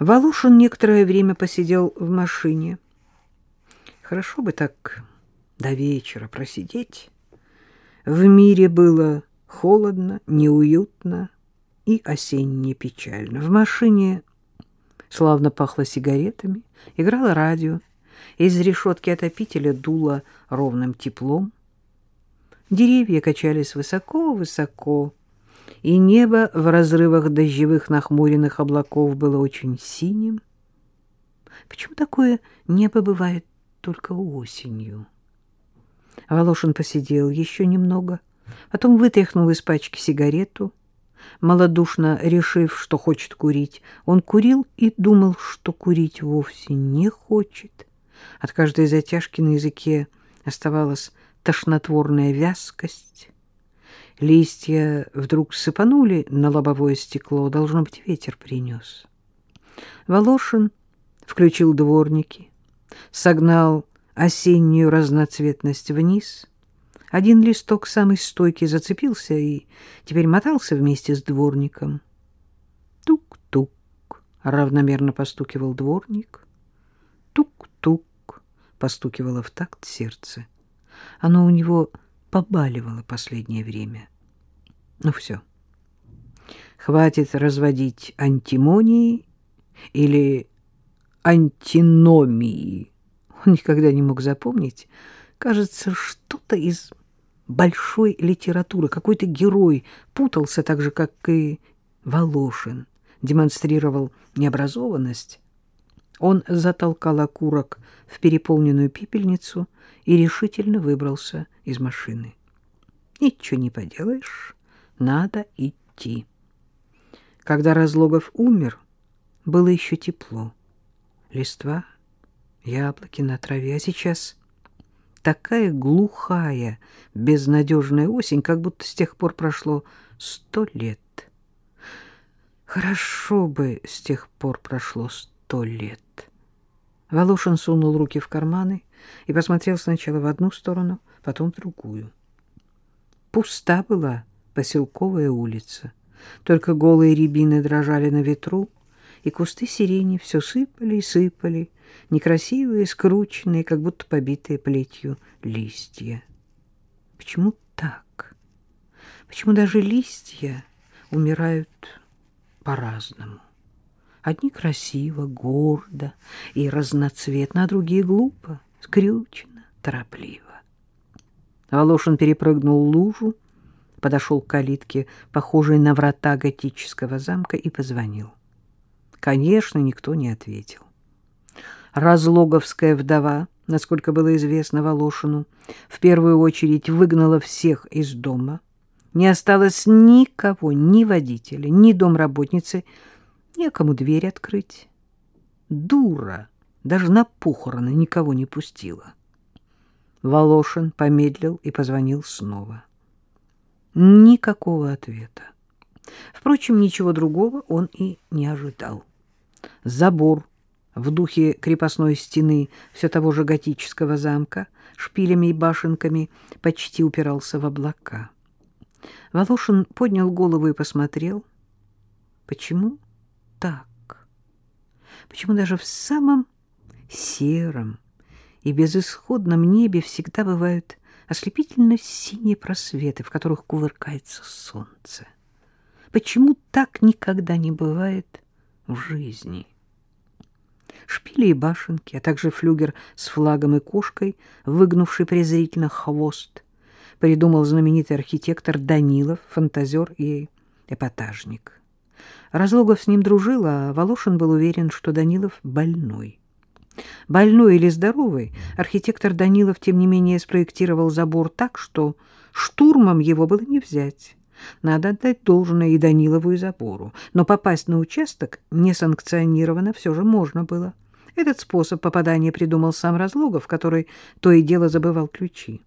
Волошин некоторое время посидел в машине. Хорошо бы так до вечера просидеть. В мире было холодно, неуютно и осенне печально. В машине славно пахло сигаретами, играло радио, из решетки отопителя дуло ровным теплом. Деревья качались высоко-высоко, и небо в разрывах дождевых нахмуренных облаков было очень синим. Почему такое небо бывает только осенью? Волошин посидел еще немного, потом вытряхнул из пачки сигарету. Малодушно решив, что хочет курить, он курил и думал, что курить вовсе не хочет. От каждой затяжки на языке оставалась тошнотворная вязкость. Листья вдруг сыпанули на лобовое стекло, должно быть, ветер принес. Волошин включил дворники, согнал осеннюю разноцветность вниз. Один листок самый стойкий зацепился и теперь мотался вместе с дворником. Тук-тук, равномерно постукивал дворник. Тук-тук, постукивало в такт сердце. Оно у него побаливало последнее время. Ну все. Хватит разводить антимонии или антиномии. Он никогда не мог запомнить. Кажется, что-то из большой литературы. Какой-то герой путался так же, как и Волошин. Демонстрировал необразованность. Он затолкал окурок в переполненную пепельницу и решительно выбрался из машины. Ничего не поделаешь надо идти. Когда Разлогов умер, было еще тепло. Листва, яблоки на траве, а сейчас такая глухая, безнадежная осень, как будто с тех пор прошло сто лет. Хорошо бы с тех пор прошло сто лет. Волошин сунул руки в карманы и посмотрел сначала в одну сторону, потом в другую. Пуста была поселковая улица. Только голые рябины дрожали на ветру, и кусты сирени все сыпали и сыпали, некрасивые, скрученные, как будто побитые плетью листья. Почему так? Почему даже листья умирают по-разному? Одни красиво, гордо и разноцветно, а другие глупо, скрючено, торопливо. Волошин перепрыгнул лужу, подошел к калитке, похожей на врата готического замка, и позвонил. Конечно, никто не ответил. Разлоговская вдова, насколько было известно Волошину, в первую очередь выгнала всех из дома. Не осталось никого, ни водителя, ни домработницы, некому дверь открыть. Дура! Даже на похороны никого не пустила. Волошин помедлил и позвонил снова. Никакого ответа. Впрочем, ничего другого он и не ожидал. Забор в духе крепостной стены все того же готического замка шпилями и башенками почти упирался в облака. Волошин поднял голову и посмотрел. Почему так? Почему даже в самом сером и безысходном небе всегда бывают ослепительно синие просветы, в которых кувыркается солнце. Почему так никогда не бывает в жизни? Шпили и башенки, а также флюгер с флагом и кошкой, выгнувший презрительно хвост, придумал знаменитый архитектор Данилов, фантазер и эпатажник. Разлогов с ним дружил, а Волошин был уверен, что Данилов больной. Больной или здоровый, архитектор Данилов, тем не менее, спроектировал забор так, что штурмом его было не взять. Надо отдать должное и Данилову, и забору. Но попасть на участок несанкционированно все же можно было. Этот способ попадания придумал сам Разлогов, который то и дело забывал ключи.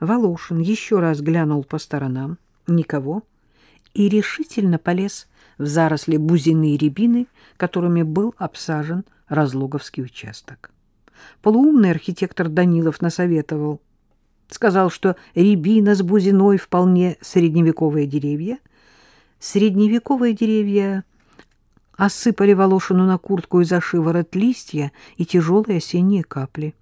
Волошин еще раз глянул по сторонам. Никого. И решительно полез в заросли бузины и рябины, которыми был обсажен Разлоговский участок. Полуумный архитектор Данилов насоветовал. Сказал, что рябина с бузиной вполне средневековые деревья. Средневековые деревья осыпали Волошину на куртку и за шиворот листья и тяжелые осенние капли.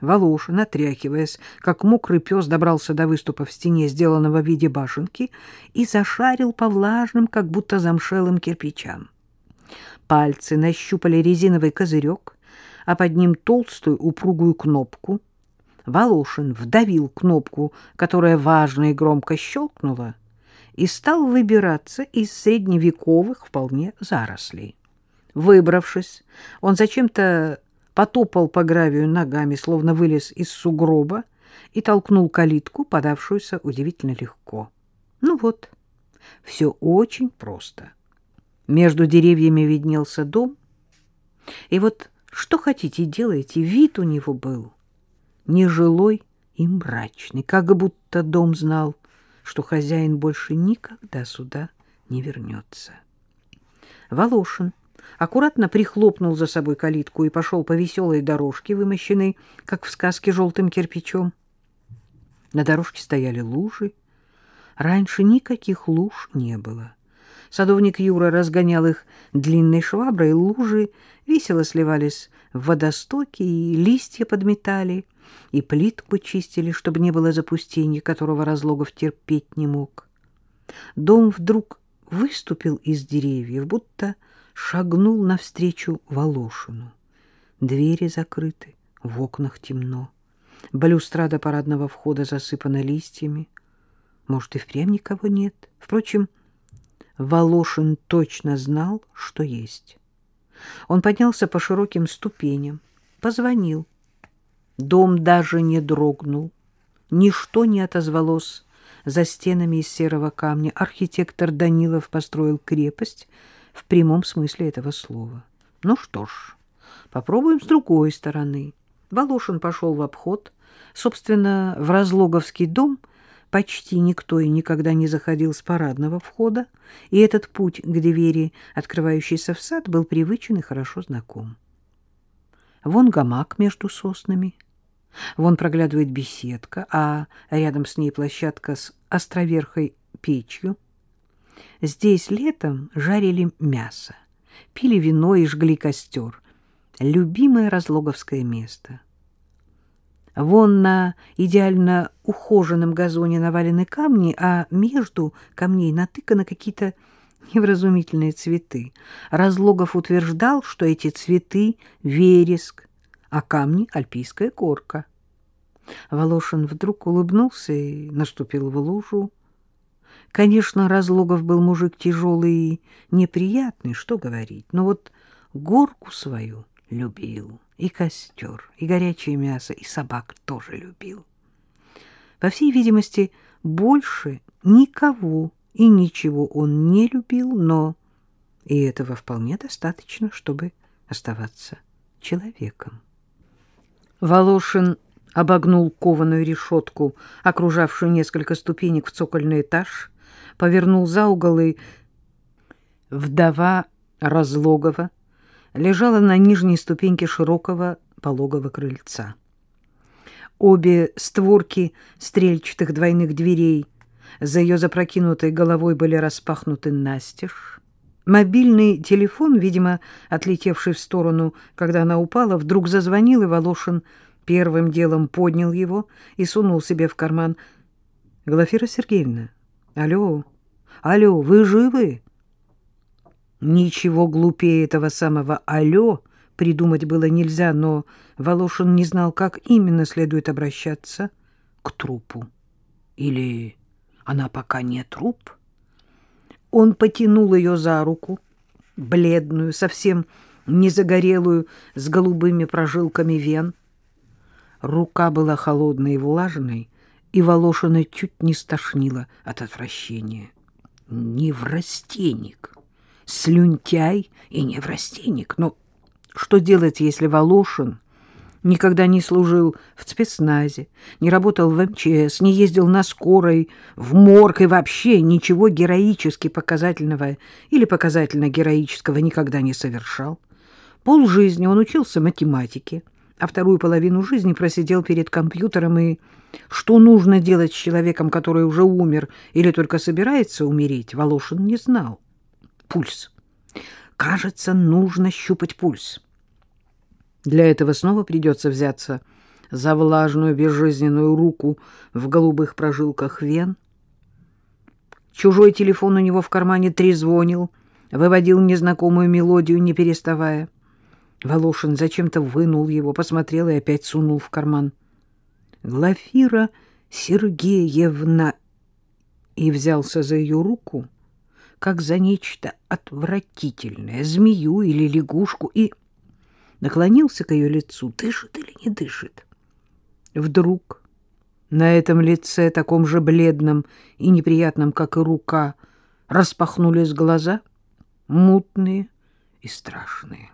Волошин, отряхиваясь, как мокрый пес, добрался до выступа в стене, сделанного в виде башенки, и зашарил по влажным, как будто замшелым кирпичам. Пальцы нащупали резиновый козырек, а под ним толстую упругую кнопку. Волошин вдавил кнопку, которая важно и громко щелкнула, и стал выбираться из средневековых вполне зарослей. Выбравшись, он зачем-то потопал по гравию ногами, словно вылез из сугроба, и толкнул калитку, подавшуюся удивительно легко. Ну вот, все очень просто. Между деревьями виднелся дом, и вот что хотите делайте, вид у него был нежилой и мрачный, как будто дом знал, что хозяин больше никогда сюда не вернется. Волошин аккуратно прихлопнул за собой калитку и пошел по веселой дорожке, вымощенной, как в сказке, желтым кирпичом. На дорожке стояли лужи. Раньше никаких луж не было. Садовник Юра разгонял их длинной шваброй, лужи весело сливались в водостоки, и листья подметали, и плитку чистили, чтобы не было запустения, которого Разлогов терпеть не мог. Дом вдруг выступил из деревьев, будто шагнул навстречу Волошину. Двери закрыты, в окнах темно. Балюстрада парадного входа засыпана листьями. Может, и впрямь никого нет. Впрочем, Волошин точно знал, что есть. Он поднялся по широким ступеням, позвонил. Дом даже не дрогнул. Ничто не отозвалось за стенами из серого камня. Архитектор Данилов построил крепость — в прямом смысле этого слова. Ну что ж, попробуем с другой стороны. Волошин пошел в обход. Собственно, в Разлоговский дом почти никто и никогда не заходил с парадного входа, и этот путь к двери, открывающейся в сад, был привычен и хорошо знаком. Вон гамак между соснами, вон проглядывает беседка, а рядом с ней площадка с островерхой печью — Здесь летом жарили мясо, пили вино и жгли костер. Любимое разлоговское место. Вон на идеально ухоженном газоне навалены камни, а между камней натыканы какие-то невразумительные цветы. Разлогов утверждал, что эти цветы — вереск, а камни — альпийская корка. Волошин вдруг улыбнулся и наступил в лужу. Конечно, Разлогов был мужик тяжелый и неприятный, что говорить, но вот горку свою любил, и костер, и горячее мясо, и собак тоже любил. По всей видимости, больше никого и ничего он не любил, но и этого вполне достаточно, чтобы оставаться человеком. Волошин обогнул кованую решетку, окружавшую несколько ступенек в цокольный этаж, повернул за угол, и вдова Разлогова лежала на нижней ступеньке широкого пологого крыльца. Обе створки стрельчатых двойных дверей за ее запрокинутой головой были распахнуты настежь. Мобильный телефон, видимо, отлетевший в сторону, когда она упала, вдруг зазвонил, и Волошин первым делом поднял его и сунул себе в карман. — Глафира Сергеевна, Алло, алло, вы живы? Ничего глупее этого самого «алло» придумать было нельзя, но Волошин не знал, как именно следует обращаться к трупу. Или она пока не труп? Он потянул ее за руку, бледную, совсем не загорелую, с голубыми прожилками вен. Рука была холодной и влажной, и Волошина чуть не стошнило от отвращения. Неврастенник, слюнтяй и неврастенник. Но что делать, если Волошин никогда не служил в спецназе, не работал в МЧС, не ездил на скорой, в морг и вообще ничего героически показательного или показательно-героического никогда не совершал? Пол жизни он учился математике, а вторую половину жизни просидел перед компьютером и что нужно делать с человеком, который уже умер или только собирается умереть, Волошин не знал. Пульс. Кажется, нужно щупать пульс. Для этого снова придется взяться за влажную безжизненную руку в голубых прожилках вен. Чужой телефон у него в кармане трезвонил, выводил незнакомую мелодию, не переставая. Волошин зачем-то вынул его, посмотрел и опять сунул в карман. Глафира Сергеевна и взялся за ее руку, как за нечто отвратительное, змею или лягушку, и наклонился к ее лицу, дышит или не дышит. Вдруг на этом лице, таком же бледном и неприятном, как и рука, распахнулись глаза, мутные и страшные.